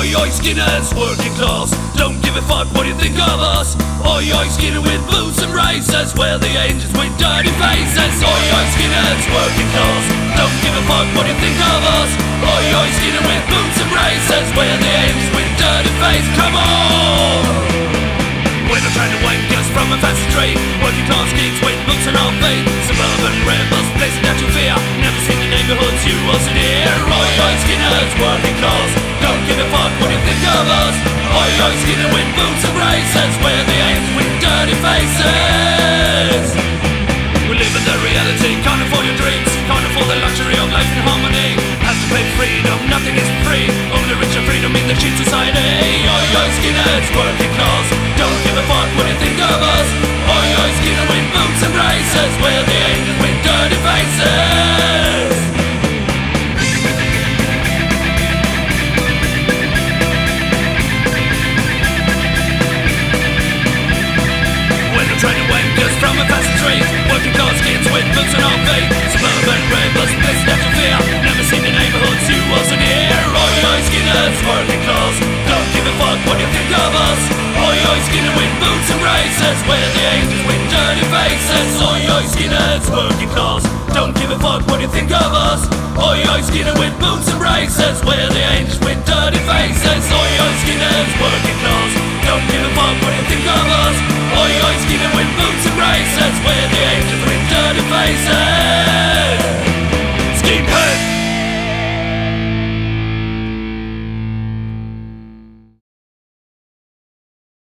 oi, oi, Skinners, working class. Don't give a fuck what you think of us. Oi, oi, Skinner with boots and razors. We're the angels with dirty faces. Oi, oi, Skinners, working class. Don't give a fuck what you think of us. Oi, oi, Skinner with boots and razors. We're the angels with dirty faces. Come on! We're not trying to wank us from a fancy trade. Working class kids with boots on our feet. Suburban rebels, blazing out your fear. Never seen the neighborhoods you wasn't here. Oi, oi, Skinners, working class. A fuck what you think of us. Oi, oi, Skinner with boots and razors. We're the angels with dirty faces. We live in the reality, can't afford your dreams, can't afford the luxury of life in harmony. Has to pay freedom, nothing is free. Only rich and freedom in the cheap society. Oi, oi, Skinners, working class Don't give a fuck what you think of us. Oi, oi, Skinner with boots and razors We're the angels with dirty faces. Oi, oi, Skinners, working class. Don't give a fuck what you think of us. Oi, oi, Skinner with boots and razors We're the angels with dirty faces